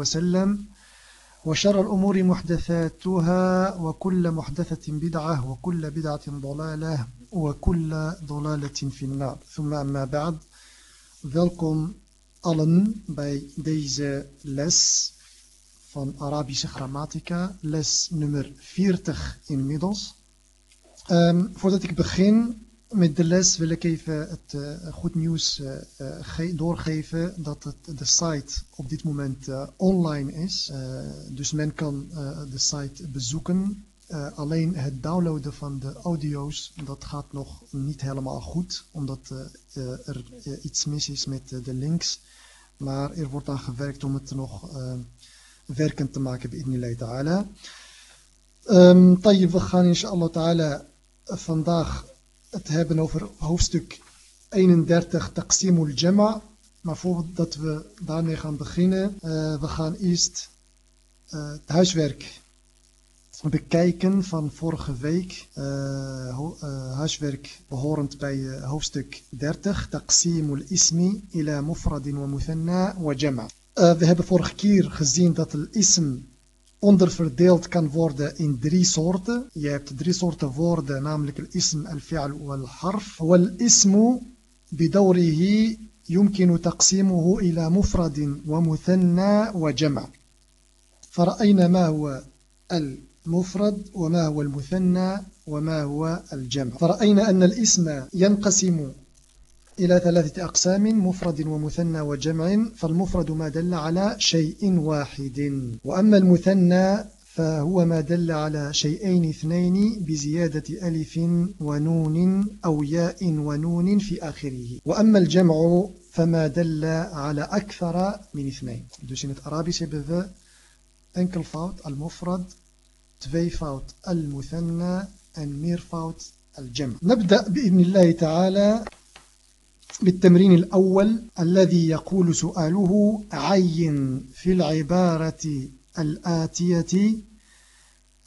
وسلم وشر الأمور محدثاتها وكل محدثة بدعة وكل بدعة ضلالة وكل ضلالة في النار ثم أما بعد Welkom allen bij deze les van Arabische grammatica, les nummer 40 inmiddels. Um, voordat ik begin met de les wil ik even het uh, goed nieuws uh, doorgeven dat de site op dit moment online is. dus men kan de site bezoeken. alleen het downloaden van de audio's, dat gaat nog niet helemaal goed, omdat er iets mis is met de links. Maar er wordt aan gewerkt om het nog werkend te maken, bij ta'ala. Um, we gaan inshallah ta'ala vandaag het hebben over hoofdstuk 31 Taqsimul Jama. Maar voordat we daarmee gaan beginnen, uh, we gaan eerst uh, het huiswerk bekijken van vorige week. Uh, huiswerk behorend bij hoofdstuk 30. Taqsimul Ismi ila Mufradin wa Muthanna wa Jama. we hebben vorige keer gezien dat het ism onderverdeeld kan worden in drie soorten. Je hebt drie soorten woorden, namelijk al-ism, al-fi'al wal-harf. Wal-ismu بدوره يمكن تقسيمه إلى مفرد ومثنى وجمع فرأينا ما هو المفرد وما هو المثنى وما هو الجمع فرأينا أن الاسم ينقسم إلى ثلاثة أقسام مفرد ومثنى وجمع فالمفرد ما دل على شيء واحد. وأما المثنى فهو ما دل على شيئين اثنين بزيادة ألف ونون أو ياء ونون في آخره. وأما الجمع فما دل على أكثر من اثنين. Dus in het Arabisch hebben we enkel fout al-mufrad, twee fout al-muthanna en. نبدأ بإذن الله تعالى بالتمرين الأول الذي يقول سؤاله عين في العبارة الآتية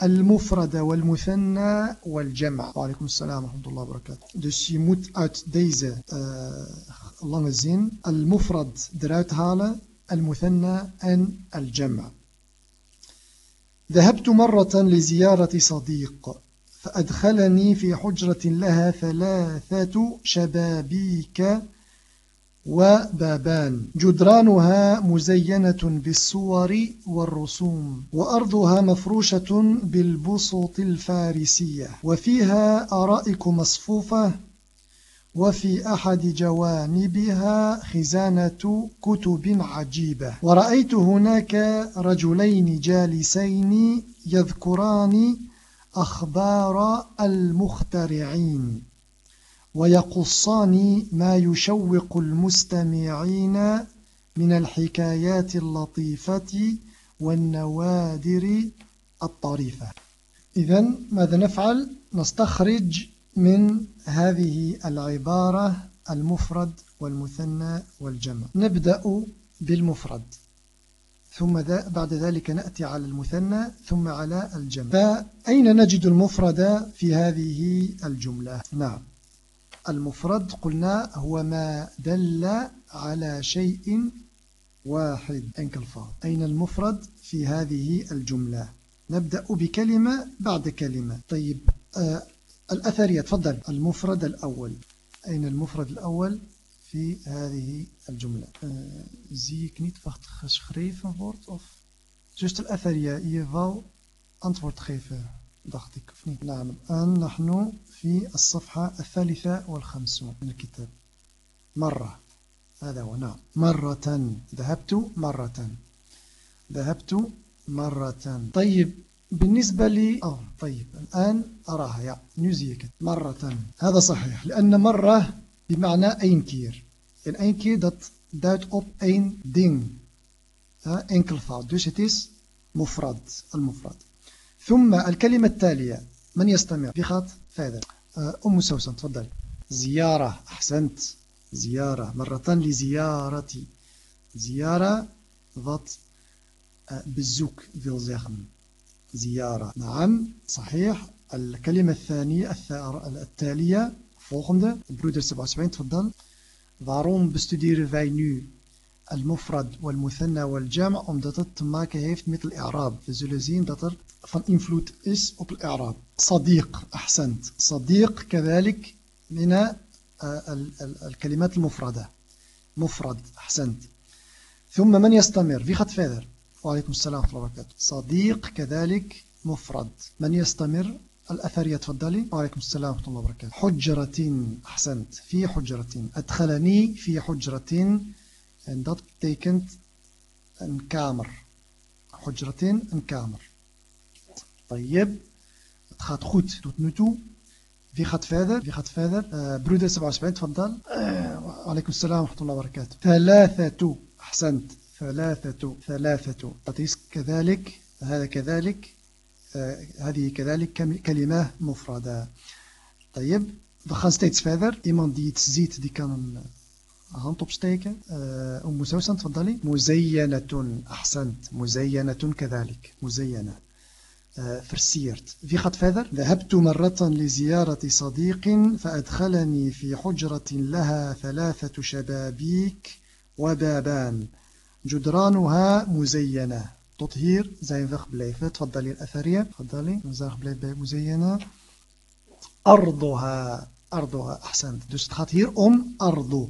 المفرد والمثنى والجمع. وعليكم السلام ورحمة الله وبركاته. Dus je moet uit deze uh, lange zin. al-mufrad eruit halen al-muthanna en al-jama ذهبت مرة لزيارة صديق. فأدخلني في حجرة لها ثلاثة شبابيك وبابان. جدرانها مزينة بالصور والرسوم وأرضها مفروشة بالبسط الفارسية. وفيها أرائك مصفوفة وفي أحد جوانبها خزانة كتب عجيبة. ورأيت هناك رجلين جالسين يذكران أخبار المخترعين ويقصان ما يشوق المستمعين من الحكايات اللطيفة والنوادر الطريفة. إذن ماذا نفعل؟ نستخرج من هذه العبارة المفرد والمثنى والجمع. نبدأ بالمفرد. ثم بعد ذلك نأتي على المثنى ثم على الجمع. فأين نجد المفرد في هذه الجملة؟ نعم. المفرد قلنا هو ما دل على شيء واحد أين المفرد في هذه الجملة؟ نبدأ بكلمة بعد كلمة. طيب آه الأثرية تفضل. المفرد الأول. أين المفرد الأول؟ في هذه الجملة. zie ik niet wat geschreven wordt of zuster الأثرية. je wou antwoord geven dacht ik of niet نعم. الآن نحن في الصفحة الثالثة والخمسون من الكتاب. مرة. هذا هو. نعم. مرة. ذهبت مرة. ذهبت مرة. طيب. بالنسبة لي. أو طيب. الآن أراها. يا نيوزيك مرة. هذا صحيح. لأن مرة بمعنى أين كير. En één keer dat duidt op één ding. enkelvoud. Dus het is mufrad, al-mufrad. ثم الكلمة التالية من يستمع بخط فهذا أم سوسن تفضل زيارة أحسنت زيارة مرة لزيارتي زيارة wat bezoek wil zeggen. زيارة نعم صحيح الكلمة الثانية التالية volgende. Broeder 77 تفضل waarom bestuderen wij nu al-mufrad wal-muthanna wal-jam' omdat het te maken heeft met al-i'raab we zullen zien dat er van invloed is op al-i'raab صديق أحسنت صديق كذلك من الكلمات المفردة مفرد أحسنت ثم من يستمر في خط فاذر وعليكم السلام ورحمة الله وبركاته صديق كذلك مفرد من يستمر الأثرية تفضلي وعليكم السلام ورحمة الله وبركاته. حجرة أحسنت. في حجرة أدخلني في حجرة en dat betekent een kamer حجرة een kamer طيب. het gaat goed tot nu toe Wie gaat verder? Wie gaat broeder 77, تفضل. Uh, عليكم السلام ورحمة الله وبركاته. ثلاثة أحسنت. ثلاثة ثلاثة. Is كذلك. هذا كذلك. هذه كذلك كلمة مفردة. طيب we gaan steeds verder iemand die iets ziet die kan opsteken أم سوسن تفضلي. مزينة أحسنت. مزينة كذلك. مزينة. versierd. Wie gaat verder? ذهبت مرة لزيارة صديق فأدخلني في حجرة لها ثلاثة شبابيك وبابان. جدرانها مزينة. Tot hier zijn we gebleven. تفضلي الأثرية. تفضلي. We zijn gebleven bij مزينة. أرضها. أرضها. أحسنت. Dus het gaat hier om أرض.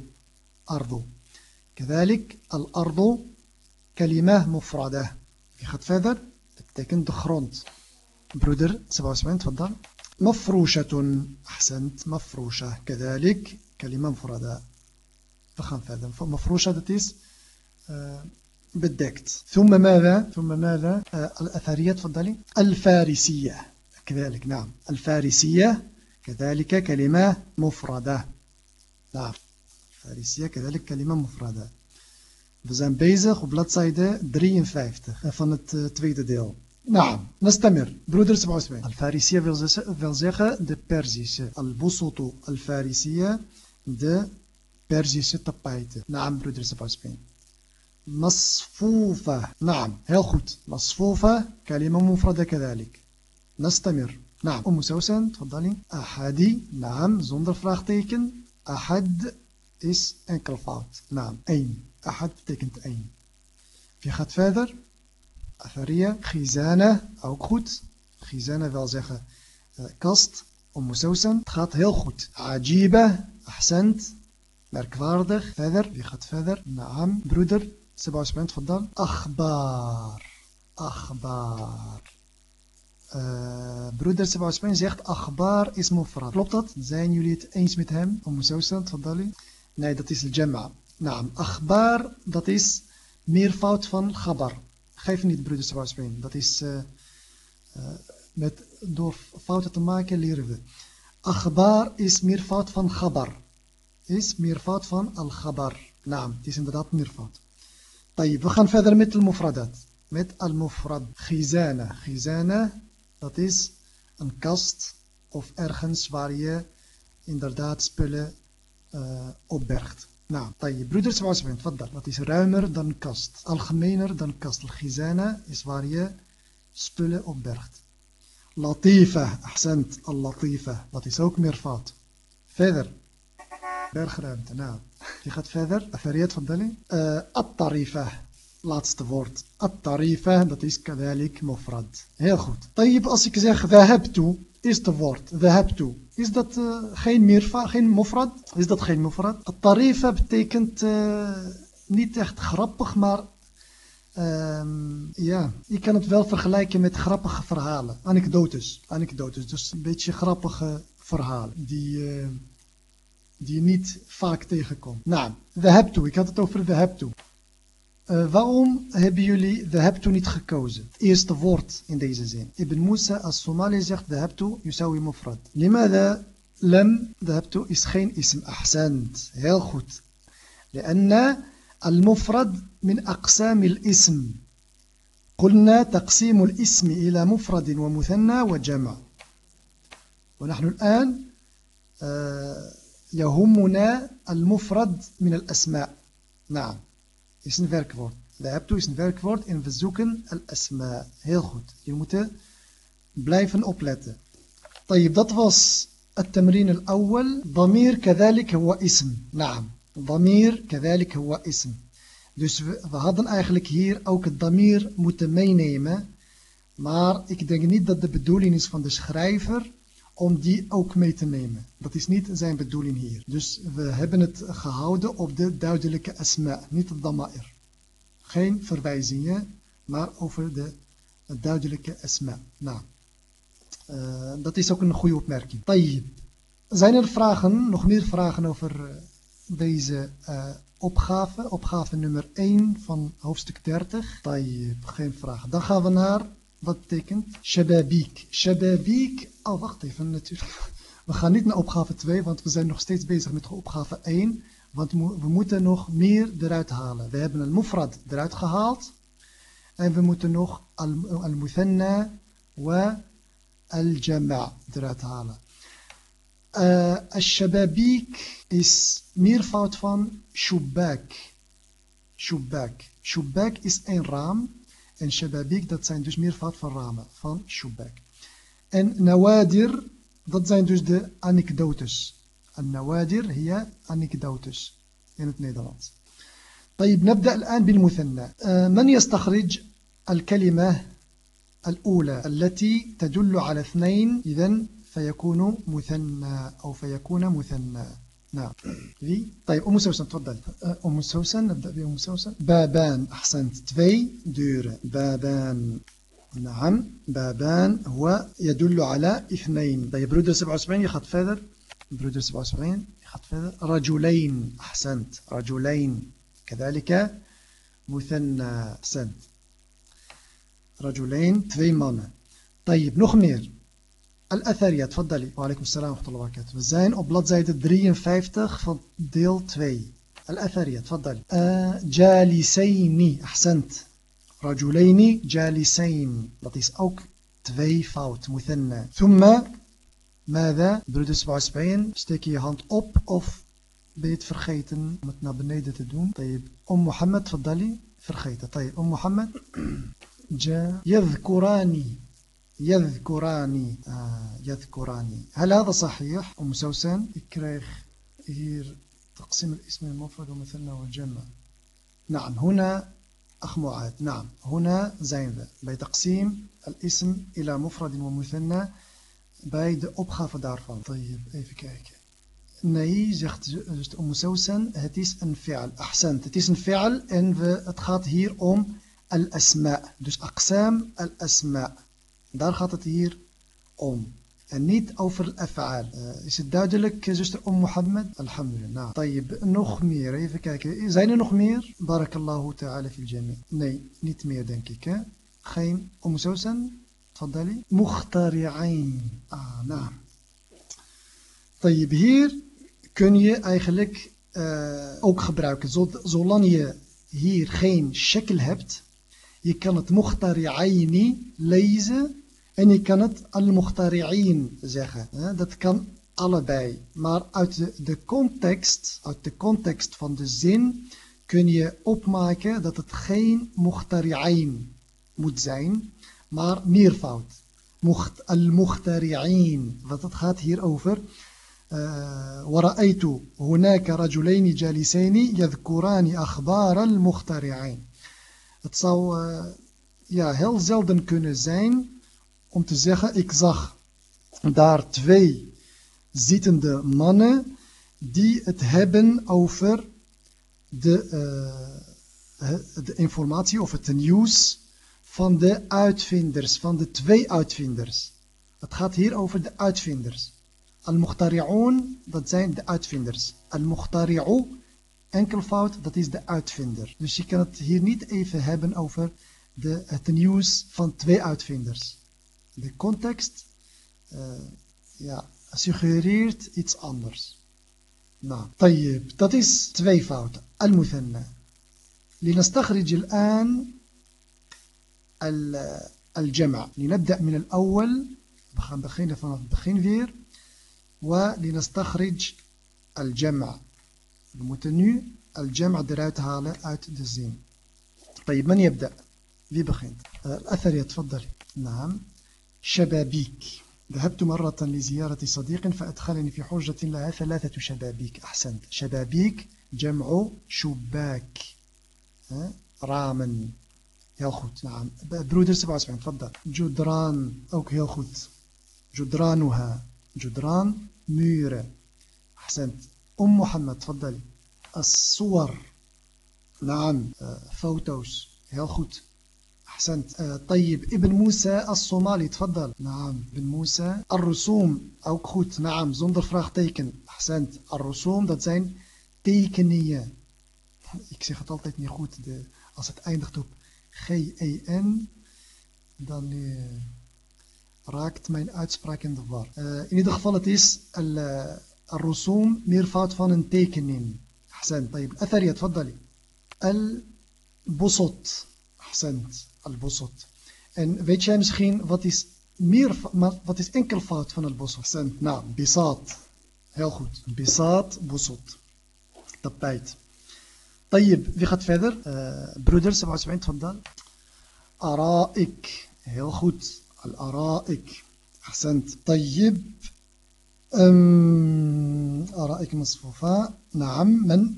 أرض. كذلك الأرض كلمة مفردة. Wie gaat verder? Dat betekent de grond. Broeder, Sebastian, تفضل. مفروشة. أحسنت. مفروشة. كذلك كلمة مفردة. We gaan verder. مفروشة dat is uh, بدكت ثم ماذا؟ ثم ماذا؟ آه الأثرية تفضلي. الفارسية. كذلك نعم. الفارسية كذلك كلمة مفردة. نعم. الفارسية كذلك كلمة مفردة. We zijn bezig op bladzijde 53 van het tweede deel. نعم نستمر broeder 77 الفارسية wil zeggen de Perzische البسط الفارسية de Perzische tapijten. نعم broeder 77 مصفوفة. نعم هل مصفوفة كلمة مفردة كذلك. نستمر. نعم. أم سوسن تفضلي. أحدي نعم. زندر فراختيكن. أحد إس أنكل فاوت نعم. أين؟ أحد تكنت أين؟ في خط فاذر. أثرية. خزانة. أو خد خزانة فالزيخة. كاست. أم سوسن. تخط هيلخوت عجيبة. أحسنت. مركفاردخ فاذر. في خط فاذر. نعم. برودر. سبعة تفضل أخبار أخبار uh, broeder 77 zegt akhbar is mufrad. Klopt dat? Zijn jullie het eens met hem? Om zo staan, tfaddali? Nee, dat is al-jam'a. Naam, akhbar, dat is meervoud van khabar. Geef niet, broeder 77. Dat is uh, uh, met, door fouten te maken leren we. Akhbar is meervoud van khabar. Is meervoud van al-khabar. Naam, het is inderdaad meervoud. we gaan verder met al-mufradat. Met al-mufrad. Gizana. Gizana, dat is een kast of ergens waar je inderdaad spullen uh, opbergt. Nou, tayyib. Broeders, wat dat is ruimer dan kast. Algemener dan kast. Al-gizana is waar je spullen opbergt. Latifa, accent al-latifa. Dat is ook meer fout. Verder. Bergruimte, nou. Je gaat verder. Afariat van. Uh, At-tarifa. Laatste woord. At-tarifa. Dat is kadalik mufrad. Heel goed. Tayyip, als ik zeg dhahabtu. Eerste woord. Dhahabtu. Is dat uh, geen mirfa, geen mufrad? Is dat geen mufrad? At-tarifa betekent uh, niet echt grappig, maar Um, ja, je kan het wel vergelijken met grappige verhalen. Anekdotes. Anekdotes. Dus een beetje grappige verhalen. Die, die je niet vaak tegenkomt. Nou, dhahabtu, ik had het over dhahabtu. Uh, waarom hebben jullie dhahabtu niet gekozen? Het eerste woord in deze zin. Ibn Musa als-Somali zegt dhahabtu yusawi mufrad. Limada lam is geen ism. Ahsant. Heel goed. لأن المفرد من أقسام الاسم قلنا تقسيم الاسم إلى مفرد ومثنى وجمع ونحن الآن آه، يهمنا المفرد من الأسماء نعم is een werkwoord de hebto is een werkwoord en we zoeken al-asma heel goed je moet blijven opletten طيب dat was التمرين الأول ضمير كذلك هو اسم نعم ضمير كذلك هو اسم Dus we, we hadden eigenlijk hier ook het damir moeten meenemen. Maar ik denk niet dat de bedoeling is van de schrijver om die ook mee te nemen. Dat is niet zijn bedoeling hier. Dus we hebben het gehouden op de duidelijke asma, niet het dama'ir. Geen verwijzingen, maar over de duidelijke asma. Nou, uh, dat is ook een goede opmerking. Tayyib. Zijn er vragen, nog meer vragen over uh, deze uh, opgave? Opgave nummer 1 van hoofdstuk 30. Tayyib, geen vraag. Dan gaan we naar wat betekent Shababik. Shababik, oh wacht even natuurlijk. We gaan niet naar opgave 2, want we zijn nog steeds bezig met opgave 1. Want we moeten nog meer eruit halen. We hebben een mufrad eruit gehaald. En we moeten nog al-muthanna wa al-jama' eruit halen. Uh, al-shababik is meervoud van shubak. Shubak. Shubak is een raam. En shababik, dat zijn dus meervoud van ramen, van shubak. En nawadir, dat zijn dus de anekdotes. النوادر هي anekdotes in het Nederlands. طيب نبدأ الآن بالمثنى من يستخرج الكلمة الأولى التي تدل على اثنين إذن فيكون مثنى أو فيكون مثنى نعم. في؟ طيب أم سوسن تفضل. أم سوسن نبدأ بأم سوسن. بابان أحسنت. تفي دور. بابان. نعم. بابان هو يدل على اثنين. طيب broeder 77 gaat verder broeder 77 gaat verder رجلين أحسنت. رجلين. كذلك مثنى أحسنت رجلين twee mannen طيب nog meer. الأثرية تفضلي وعليكم السلام ورحمة الله وبركاته. زين أبلاد زايد 53 في ديل 2 الأثرية تفضلي جالسين أحسنت. رجلين جالسين. لطيس أوك 2 فوت مثنى ثم ماذا؟ برد 77 شتيكي هاند أوب أوف بيت فرخيتن متنا بنيدة تدوم طيب. أم محمد تفضلي. فرخيتة طيب. أم محمد. جا يذكراني. يذكراني آه، يذكراني. هل هذا صحيح؟ أم سوسن يكريخ هير تقسيم الاسم المفرد ومثلنا والجمع. نعم هنا أخ معاذ. نعم هنا زين بتقسيم الاسم إلى مفرد ومثنى بيد أبخى فدارفان طيب أي في كيك نهي زيخت زيخت أم سوسن هتيس انفعل أحسن هتيس انفعل إن فتخاط هير أم الأسماء. دوس أقسام الأسماء. Daar gaat het hier om. En niet over het Uh, is het duidelijk, eh, zuster Om Mohammed? Alhamdulillah. Nou, Tayyib, nog meer. Even kijken. Eh, zijn er nog meer? Barakallahu ta'ala fil jami. Nee, niet meer denk ik. Geen Om van Tfaddali. Muhtari'ain. Ah, naam. Tayyib, hier kun je eigenlijk ook gebruiken. Zolang je hier geen shekel hebt, je kan het Mukhtari'aini lezen En je kan het al-mukhtari'in zeggen. Dat kan allebei. Maar uit de, de, context, uit de context van de zin kun je opmaken dat het geen mukhtari'in moet zijn, maar meervoud. Al-mukhtari'in. Want het gaat hier over... ورأيت هناك رجلين جالسين يذكران أخبار المخترعين. Het zou uh, ja, heel zelden kunnen zijn om te zeggen, ik zag daar twee zittende mannen die het hebben over de, uh, de informatie of het nieuws van de uitvinders, van de twee uitvinders. Het gaat hier over de uitvinders. Al-Mukhtari'un, dat zijn de uitvinders. Al-Mukhtari'u, enkelvoud, dat is de uitvinder. Dus je kan het hier niet even hebben over de, het nieuws van twee uitvinders. the context uh, ja, suggereert iets anders. Nou, طيب, dat is twee fouten. Al-Muthanna. لنستخرج الآن الجمع. لنبدأ من الأول. بخينا فنط بخين فير ولنستخرج الجمع. المتنو الجمع درايتها لأت دزين طيب من يبدأ؟ في بخين الأثر يتفضل نعم. شبابيك. ذهبت مرة لزيارة صديق فأدخلني في حجة لها ثلاثة شبابيك. أحسنت. شبابيك جمع شباك. ramen heel نعم. broeder 77 تفضل. جدران. ook heel جدرانها. جدران muren أحسنت. أم محمد تفضلي. الصور. نعم. foto's heel goed أحسنت. طيب ابن موسى الصومالي تفضل. نعم ابن موسى الرسوم أو كخوت نعم زندر فراغ تيكن. أحسنت. الرسوم دات زين تيكنية إكسي خطال تيكني خوت أصد أين دختوب خي أي أن دان راكت مين أتسبراك إن دفار إني دخفالة تيس الرسوم ميرفات فان تيكنين أحسنت طيب أثري تفضلي البسط البسط أحسنت البسط En weet jij misschien wat is, meer, wat is enkelvoud van het bosot? Nou, bisaat. Heel goed. Bisaat, bosot. Tapijt. طيب wie gaat verder? Uh, broeder 77 تفضل. أرائك. Heel goed. الأرائك. أحسنت. طيب أم أرائك مصفوفة. نعم من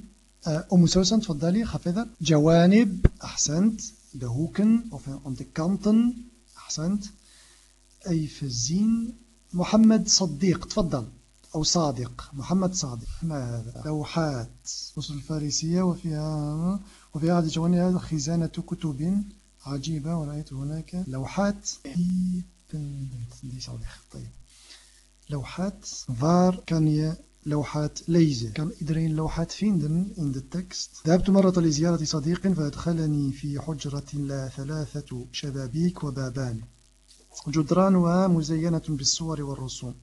أم سوسن تفضلي. verder. جوانب. أحسنت. De hoeken of om de kanten. Ahsend. Even zien. Mohammed Saddiq, تفضل. أو صادق محمد صادق ما هذا لوحات وصل الفارسية وفيها وفي هذه جوانب خزانة كتب عجيبة ورأيت هناك لوحات طيب لوحات kan je لوحات lezen kan iedereen لوحات vinden in de tekst ذهبت مرة لزيارة صديق فأدخلني في حجرة لا ثلاثة شبابيك وبابان. جدرانها مزينة بالصور والرسوم.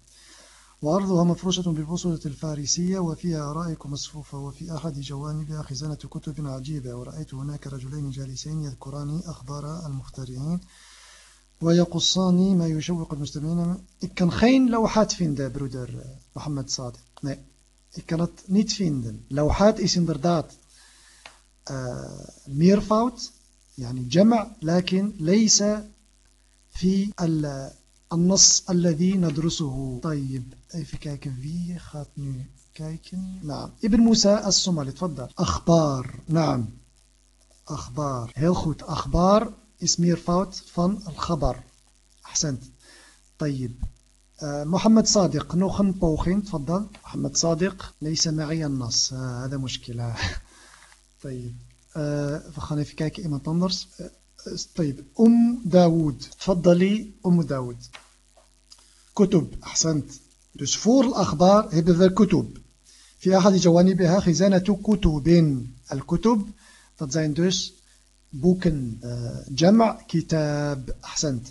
وأرضها مفروشة بالبصرة الفارسية وفيها أرائك مصفوفة وفي أحد جوانبها خزانة كتب عجيبة. ورأيت هناك رجلين جالسين يذكران أخبار المخترعين. ويقصاني ما يشوق المستمعين. كان kan geen لوحات vinden برودر محمد صادق. نعم. nee كانت نيت het niet لوحات is inderdaad uh, يعني جمع لكن ليس في النص الذي ندرسه. طيب افكيك في، خاطني، نعم. ابن موسى الصومالي تفضل. أخبار. نعم. أخبار. هيلخوت أخبار. Is meervoud van الخبر. أحسنت. طيب. آه محمد صادق nog een poging تفضل. محمد صادق. ليس معي النص. آه هذا مشكلة. طيب. آه we gaan even kijken iemand anders طيب. أم داود تفضلي أم داود كتب. أحسنت. Dus voor الأخبار hebben we kutub. في أحد جوانبها خزانة كتب. الكتب. dat zijn dus بوكن آه، جمع. كتاب أحسنت.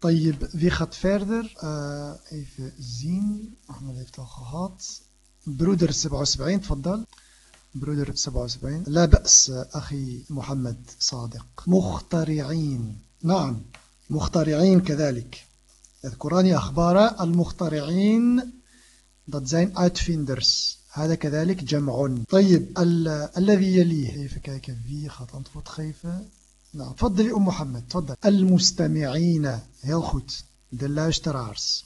طيب في خط فيردر آه، إيف زين. أحمد heeft al برودر 77 تفضل. برودر 77 لا بأس أخي محمد صادق. مخترعين. نعم مخترعين كذلك. اذكراني أخبار المخترعين. Dat zijn uitvinders هذا كذلك جمع. طيب الذي يليه كيفك في خط انتفض خيفة نعم تفضلي أم محمد تفضل. المستمعين هل دلاش دلاشترارس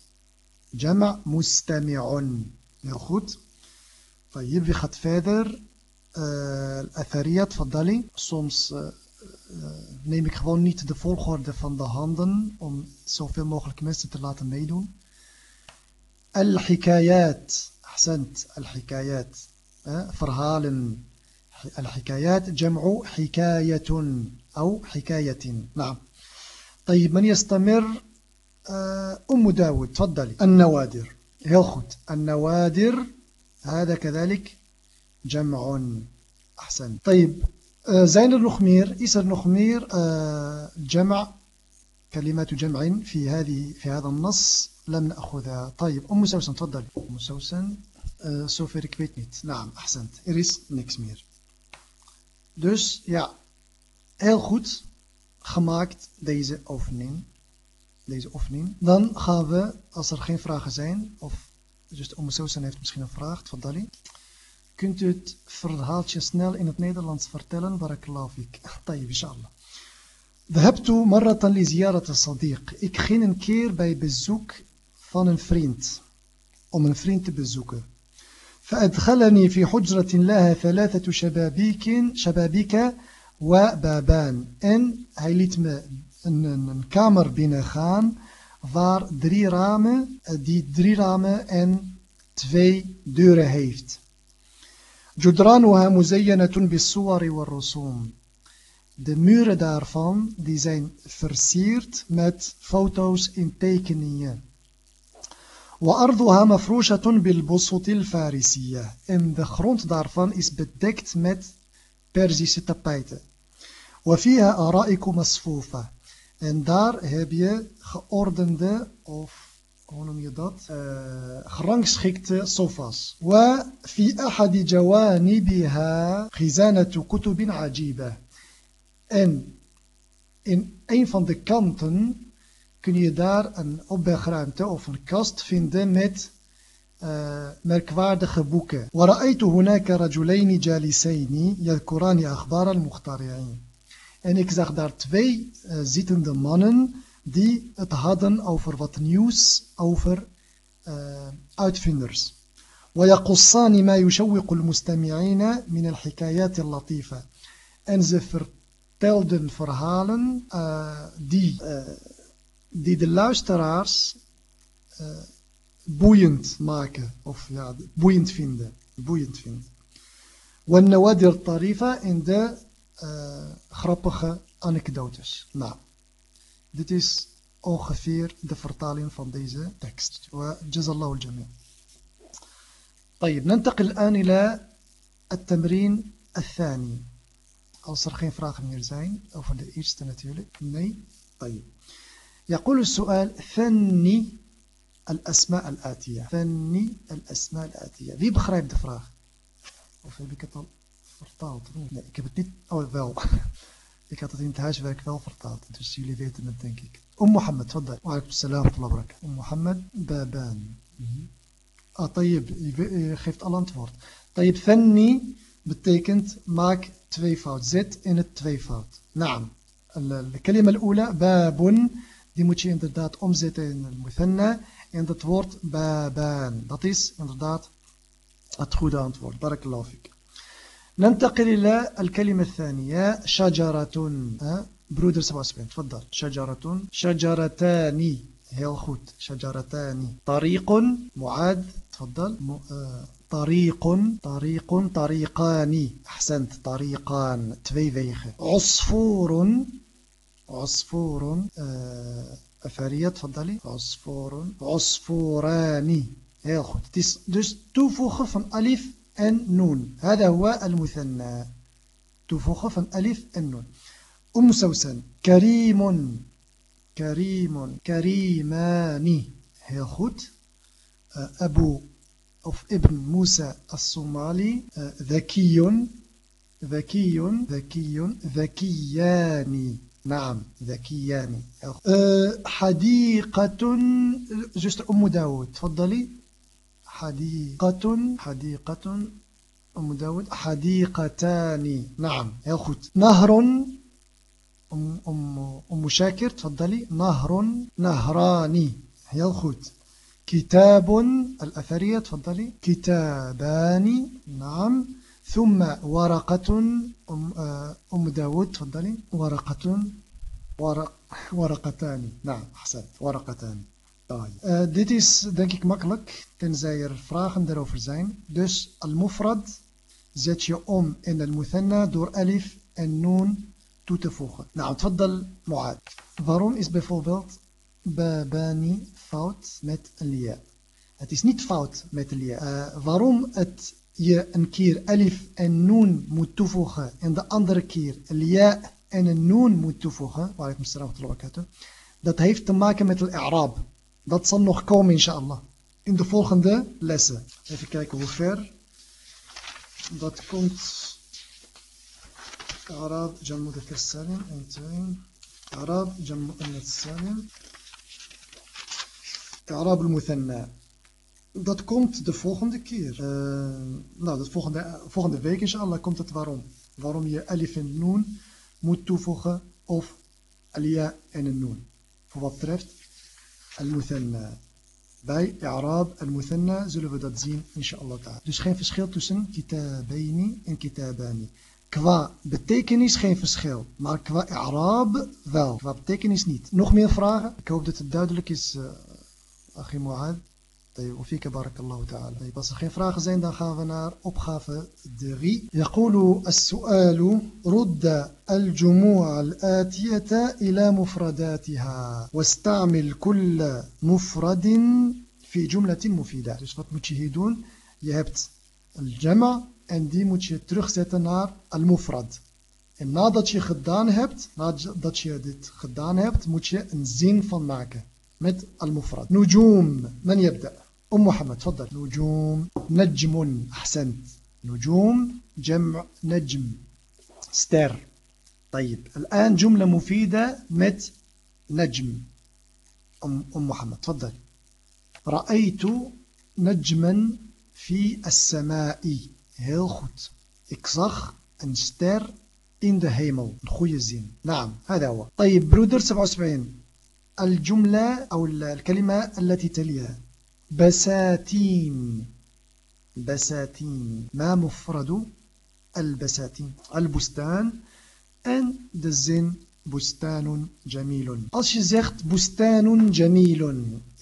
جمع مستمع هل خط طيب في خط فاذر آه، الأثرية تفضلي. صمص آه، آه، neem ik gewoon niet de volgorde van de handen om zoveel mogelijk mensen te laten meedoen. Al-hikayat. Ahsant, al-hikayat, verhalen. الحكايات. جمع حكاية أو حكاية. نعم. طيب من يستمر؟ أم داود تفضلي. النوادر. heel النوادر هذا كذلك جمع أحسن. طيب nog meer is er nog meer جمع كلمات جمع في هذه في هذا النص. لم نأخذها طيب أم سوسن تفضل أم سوسن zover ik weet niet نعم أحسنت er is niks meer Dus ja, heel goed gemaakt deze oefening. Deze oefening. Dan gaan we, als er geen vragen zijn, of dus de Omososan heeft misschien een vraag, van Dali. Kunt u het verhaaltje snel in het Nederlands vertellen? Barakallahu fik. Tayyib, inshallah. ذهبت مرة لزيارة صديق. Ik ging een keer bij bezoek van een vriend. Om een vriend te bezoeken. فأدخلني في حجرة لها ثلاثة شبابيك شبابيك وبابان. En hij liet me een, een, een kamer binnengaan waar drie ramen, die drie ramen en twee deuren heeft. جدرانها مزينة بالصور والرسوم. De muren daarvan die zijn versierd met foto's in tekeningen. وأرضها مفروشة بالبسط الفارسية. En de grond daarvan is bedekt met Perzische tapijten. وفيها أرائك مصفوفة. En daar heb je geordende of hoe noem je dat? Uh, gerangschikte sofa's. وفي أحد جوانبها خزانة كتب عجيبة. En in een van de kanten kun je daar een opbergruimte of een kast vinden met uh, merkwaardige boeken. ورأيت هناك رجلين جالسين يذكران أخبار المخترعين. En ik zag daar twee uh, zittende mannen die het hadden over wat nieuws over uh, uitvinders. ويقصان ما يشوق المستمعين من الحكايات اللطيفة. En ze vertelden verhalen uh, die, uh, die de luisteraars uh, boeiend maken. Of ja, boeiend vinden. Boeiend vinden. والنوادر الطريفة in de uh, grappige anekdotes. Nou, dit is ongeveer de vertaling van deze tekst. وجزا الله الجميع. طيب ننتقل الآن إلى التمرين الثاني. Als er geen vragen meer zijn, over de eerste natuurlijk. Nee. طيب. يقول السؤال ثني الأسماء الآتية. ثني الأسماء الآتية. Wie begrijpt de vraag? Of heb ik het al vertaald? Nee, ik heb het niet... Oh, wel. Ik had het in het huiswerk wel vertaald. Dus jullie weten het denk ik. Om Mohammed, tfaddal. Wa alaikum salam wa barak. Om Mohammed, Baban. Ah, tayyib. Je geeft al antwoord. Tayyib, thanni betekent maak tweevoud. Zet in het tweevoud. Naam. الكلمة الأولى باب die moet je inderdaad omzetten in een muthanna en dat woord baban. Dat is inderdaad het goede antwoord. Barakallahu ننتقل إلى الكلمة الثانية شجرة برودر سباسبين تفضل شجرة شجرتان هيل خوت شجرتان طريق معاد تفضل م... طريق طريق طريقان أحسنت طريقان تفيفيخ عصفور عصفور أفارية تفضلي. عصفور عصفوران. heel goed het alif en noon هذا هو المثنى. toevoegen van alif en noon أم سوسن كريم. كريم كريمان. heel goed أبو of ابن موسى الصومالي ذكي. ذكي ذكي ذكيان. نعم ذكيان. حديقة جست أم داود تفضلي. حديقة حديقة أم داود. حديقتان نعم. heel نهر أم, أم, أم شاكر تفضلي. نهر نهران. heel كتاب الأثرية تفضلي. كتابان نعم. ثم ورقة أم, أم داود تفضلي ورقة ورق ورقتان نعم حسنت ورقتان Uh, dit is denk ik makkelijk, tenzij er vragen daarover zijn. Dus al-mufrad zet je om in al-muthanna door alif en noon toe te voegen. Nou, tfaddal mu'ad. Waarom is bijvoorbeeld babani fout met een lia? Het is niet fout met een lia. Uh, waarom het je een keer alif en noon moet toevoegen en de andere keer lia en een noon moet toevoegen, waar ik me dat heeft te maken met al-i'rab. Dat zal nog komen inshallah. In de volgende lessen. Even kijken hoe ver. Dat komt إعراب جمع مذكر السالم 1 2 إعراب جمع مؤنث السالم إعراب المثنى Dat komt de volgende keer. Uh, nou, de volgende, volgende week inshallah komt het waarom. Waarom je alif en noon moet toevoegen of alia en een noon. Voor wat betreft al-muthanna. Bij i'raab al-muthanna zullen we dat zien inshallah ta'ala. Dus geen verschil tussen kitabaini en kitabani. Qua betekenis geen verschil, maar qua i'raab wel. Qua betekenis niet. Nog meer vragen? Ik hoop dat het duidelijk is, uh, Achim. طيب، وفيك بارك الله تعالى. طيب بس خير فراغ زين دان غافة نار أبخافة دغي يقول السؤال رد الجموع الآتية إلى مفرداتها واستعمل كل مفرد في جملة مفيدة. دوش فات متشهدون يهبت الجمع ان دي متشه ترخزت نار المفرد. إن نادتش خدان هبت نادتش دت خدان هبت متشه نزين فان met al-mufrad نجوم من يبدأ؟ أم محمد تفضل. نجوم نجم أحسنت. نجوم جمع نجم ستر طيب الآن جملة مفيدة مت نجم. أم, أم محمد تفضل. رأيت نجما في السماء. heel goed ik zag een ster in de hemel. een goede zin نعم هذا هو. طيب برودر 77 الجملة أو الكلمة التي تليها. بساتين. بساتين. ما مفرد البساتين؟ البستان. en dit is een بستان جميل. als je zegt بستان جميل.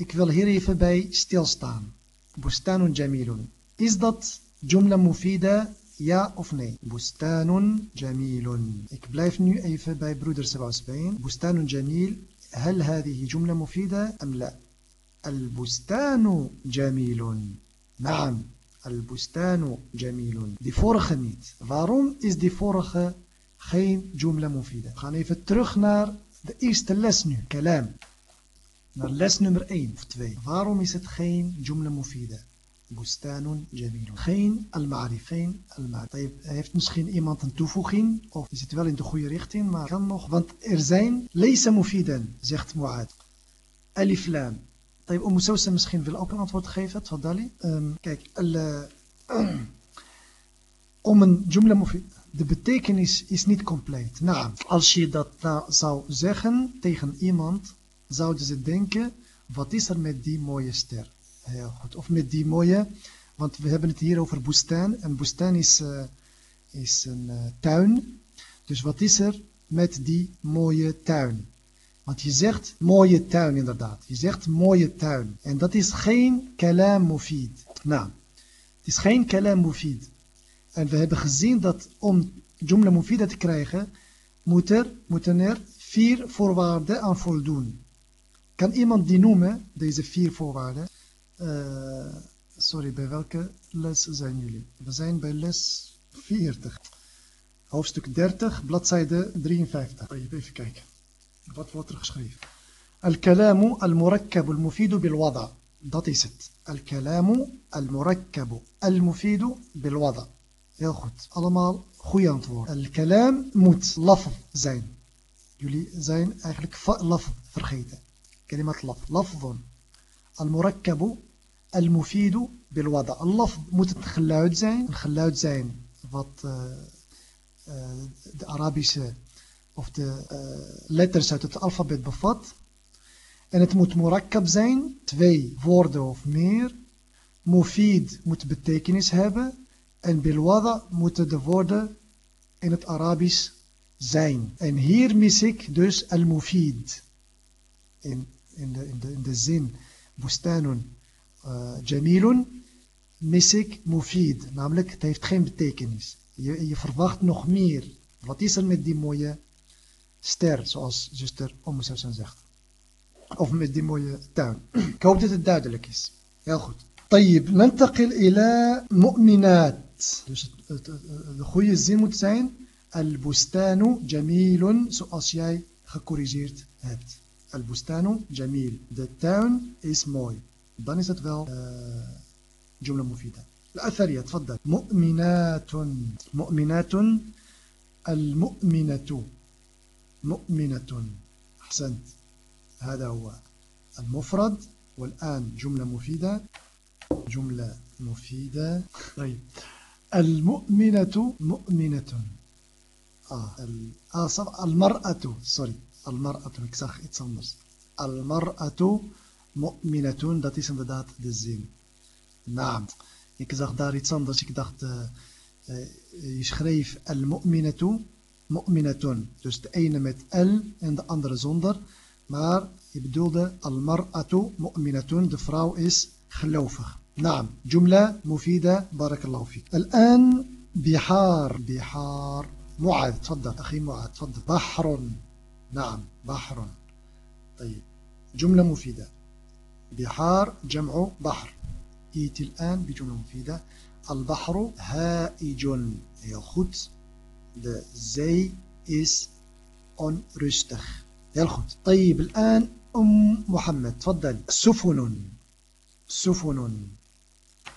ik wil hier even bij stilstaan بستان جميل. is dit جملة مفيدة ja of nee. بستان جميل. ik blijf nu even bij broeder 77 بستان جميل. هل هذه جملة مفيدة أم لا؟ البستان جميل. نعم البستان جميل. دي فورخ ميت فاروم إز دي فورخ خين جملة مفيدة. خاني فترخ نار دي إيست لسنو كلام. نار لسنو مر أين فتوين فاروم إست خين جملة مفيدة. bustanun jamilun geen al-ma'rif geen al-ma'rif heeft misschien iemand een toevoeging of is het wel in de goede richting maar kan nog want er zijn laysa mufidan zegt Mu'ad alif lam طيب أم سوسة misschien wil ook een antwoord geven تفضلي um, kijk uh, om een jumla mufid de betekenis is niet compleet nou, als je dat nou zou zeggen tegen iemand zouden ze denken wat is er met die mooie ster Heel goed of met die mooie want we hebben het hier over boestaan en boestaan is, uh, is een uh, tuin dus wat is er met die mooie tuin Want je zegt mooie tuin inderdaad. Je zegt mooie tuin. En dat is geen kalam mufid. Nou, het is geen kalam mufid. En we hebben gezien dat om jumla mufida te krijgen, moet er, moeten er vier voorwaarden aan voldoen. Kan iemand die noemen, deze vier voorwaarden? Uh, sorry, bij welke les zijn jullie? We zijn bij les 40. Hoofdstuk 30, bladzijde 53. Even kijken. Wat wordt er geschreven? Al-kalamu al-murakkabu al-mufidu bil-wada. Dat is het. Al-kalamu al-murakkabu al-mufidu bil-wada. Heel goed. Allemaal goede antwoord. Al-kalam moet laf zijn. Jullie zijn eigenlijk laf vergeten. Kalimat laf. Lafdun. Al-murakkabu al-mufidu bil-wada. Al-laf moet het geluid zijn. Een geluid zijn wat uh, uh, de Arabische of de uh, letters uit het alfabet bevat. En het moet murakkab zijn, twee woorden of meer. Mufid moet betekenis hebben. En bilwada moeten de woorden in het Arabisch zijn. En hier mis ik dus al-mufid. In, de, in, de, in de zin bustanun uh, mis ik mufid. Namelijk, het heeft geen betekenis. Je, je verwacht nog meer. Wat is er met die mooie ster, zoals zuster Omme zegt. Of met die mooie tuin. Ik hoop dat het duidelijk is. Heel goed. طيب ننتقل إلى مؤمنات dus het, het, de goede zin moet zijn Al-bustanu jamilun zoals jij gecorrigeerd hebt. Al-bustanu jamil. De tuin is mooi. Dan is het wel uh, جملة مفيدة الأثرية تفضل مؤمنات مؤمنات المؤمنة مؤمنة أحسنت هذا هو المفرد والآن جملة مفيدة جملة مفيدة طيب المؤمنة مؤمنة آه, المرأة سوري المرأة المرأة مؤمنة dat is inderdaad de zin naam ik zag daar iets anders ik dacht uh, uh, je schreef al-mu'minatu mu'minatun dus de ene met l en de andere zonder maar je bedoelde al-mar'atu mu'minatun de vrouw is gelovig نعم جملة مفيدة بارك الله فيك الآن بحار بحار معاذ تفضل أخي معاذ تفضل بحر نعم بحر طيب جملة مفيدة بحار جمع بحر. إيتي الآن بجملة مفيدة. البحر هائج. heel goed de zee is onrustig heel goed طيب الآن أم محمد تفضل. سفن. سفن.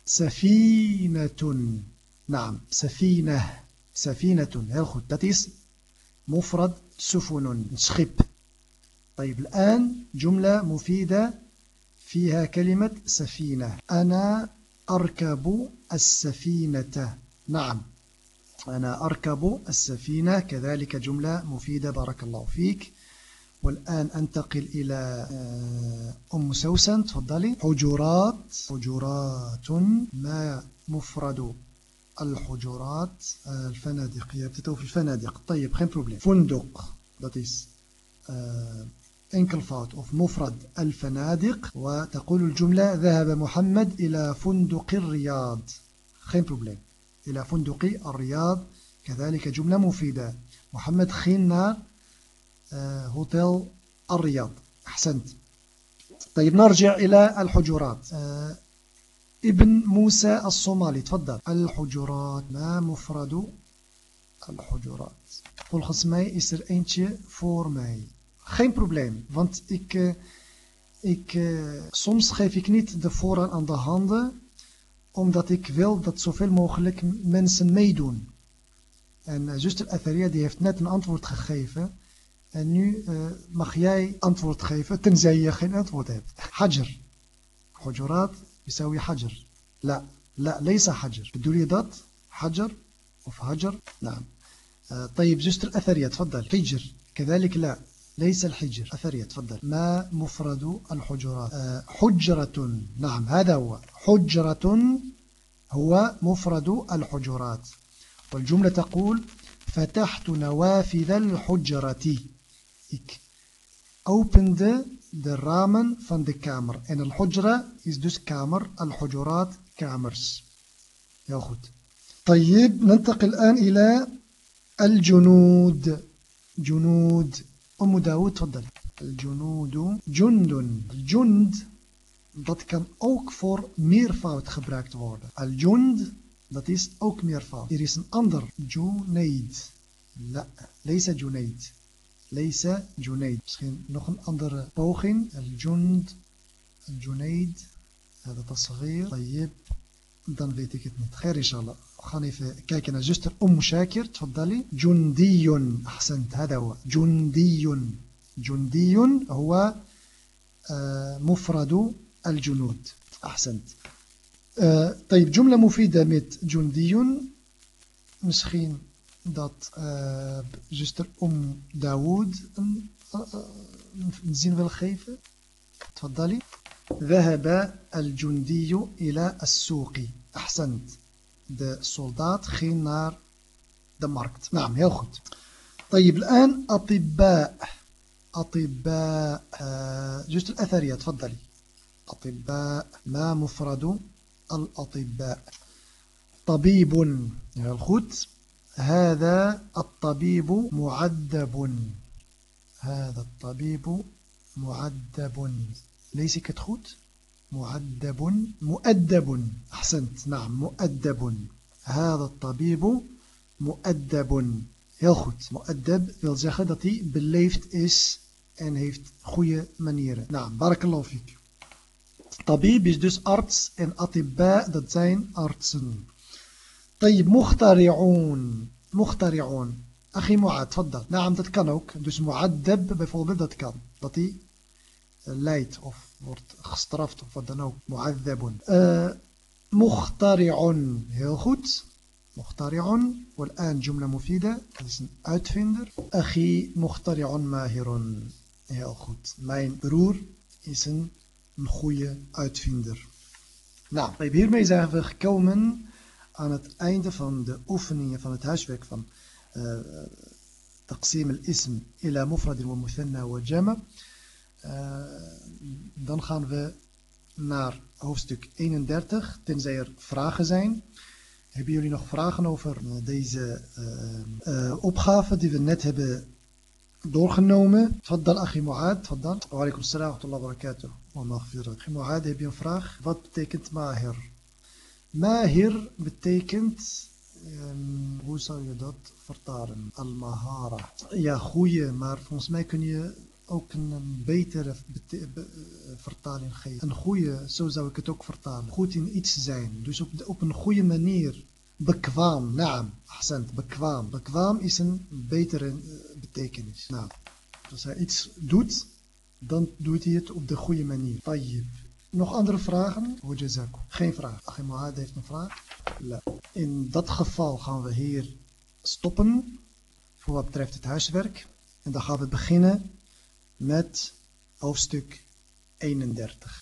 سفينة. نعم سفينة. سفينة. heel goed dat مفرد سفن schip طيب الآن جملة مفيدة. فيها كلمة سفينة. أنا أركب السفينة. نعم. أنا أركب السفينة. كذلك جملة مفيدة. بارك الله فيك. والآن أنتقل إلى أم سوسن. تفضلي. حجرات. حجرات. ما مفرد الحجرات؟ الفنادق. يبتتو في الفنادق. طيب geen probleem فندق. Is enkelvoud of مفرد الفنادق وتقول الجملة ذهب محمد إلى فندق الرياض. geen probleem إلى فندق الرياض. كذلك جملة مفيدة. محمد ging naar هوتيل الرياض. أحسنت. طيب نرجع إلى الحجرات. ابن موسى الصومالي تفضل. الحجرات ما مفرد الحجرات؟ volgens mij is er eentje voor Geen probleem, want ik, uh, ik, uh, soms geef ik niet de voorrang aan de handen, omdat ik wil dat zoveel mogelijk mensen meedoen. En uh, zuster Atharia die heeft net een antwoord gegeven. En nu mag jij antwoord geven, tenzij je geen antwoord hebt. Hajar. Hujurat, يساوي حجر. لا, لا, ليس حجر. Bedoel je dat? حجر of hajar? نعم. طيب زوستر أثريا تفضل. حجر. كذلك لا. ليس الحجر. أثرية تفضل. ما مفرد الحجرات؟ آه، حجرة. نعم هذا هو. حجرة هو مفرد الحجرات. والجملة تقول فتحت نوافذ الحجرة. ik opende de ramen van de kamer. En al-hujra is dus kamer, al-hujurat kamers. Goed. طيب ننتقل الآن إلى الجنود. جنود. أم داود تفضل الجنود جند الجند dat kan ook voor meervoud gebruikt worden. Al-jund, dat is ook meervoud. Er is een ander, junaid. La, leesa junaid. Leesa junaid. Misschien nog een andere poging. Al-jund, al-junaid. هذا تصغير طيب dan weet ik het niet. Khair gaan even zuster Umm Shakir. تفضلي. جندي أحسنت هذا هو جندي جندي هو مفرد الجنود أحسنت طيب جملة مفيدة met جندي misschien dat uh, zuster Om Dawood een, uh, een. تفضلي. ذهب الجندي إلى السوق أحسنت de soldaat ging naar de markt. Nou, heel goed. طيب الآن أطباء أطباء جزء الأثرية تفضلي. أطباء ما مفرد الأطباء؟ طبيب heel goed هذا الطبيب معدب هذا الطبيب معدب ليس ik goed مؤدب أحسنت نعم مؤدب هذا الطبيب مؤدب heel goed مؤدب wil zeggen dat hij beleefd is en heeft goede manieren nou barakallahu fik tabib is dus arts en atibba dat zijn artsen طيب مخترعون مخترعون Achie Mu'ad, tfaddal. Naam, dat kan ook. Dus Mu'addab bijvoorbeeld, dat kan. Dat hij لايت اوف وورد خسترافت اوف معذب. آه، مخترع. heel goed مخترع. والآن جملة مفيدة. als een uitvinder أخي مخترع ماهر. heel goed mijn broer is een مخويه uitvinder نعم. طيب hiermee zijn we gekomen aan het einde van de oefeningen van het تقسيم الاسم إلى مفرد ومثنى وجمع. Dan gaan we naar hoofdstuk 31 tenzij er vragen zijn hebben jullie nog vragen over deze uh, uh, opgave die we net hebben doorgenomen. Tfaddal Achi Mu'ad, tfaddal. Wa alaikum salam wa rahmatullahi wa barakatuh. Wa Mu'ad, heb je een vraag? Wat betekent mahir? Mahir betekent, um, hoe zou je dat vertalen? Al-mahara. Ja, goeie, maar volgens mij kun je ook een betere vertaling geven. Een goede, zo zou ik het ook vertalen. Goed in iets zijn. Dus op, de, op een goede manier Bekwaam, naam, accent, bekwaam. Bekwaam is een betere uh, betekenis. Nou, als hij iets doet, dan doet hij het op de goede manier. Tayyib. Nog andere vragen? Geen vraag. Achim Mohad heeft een vraag. La. In dat geval gaan we hier stoppen. Voor wat betreft het huiswerk. En dan gaan we beginnen met hoofdstuk 31.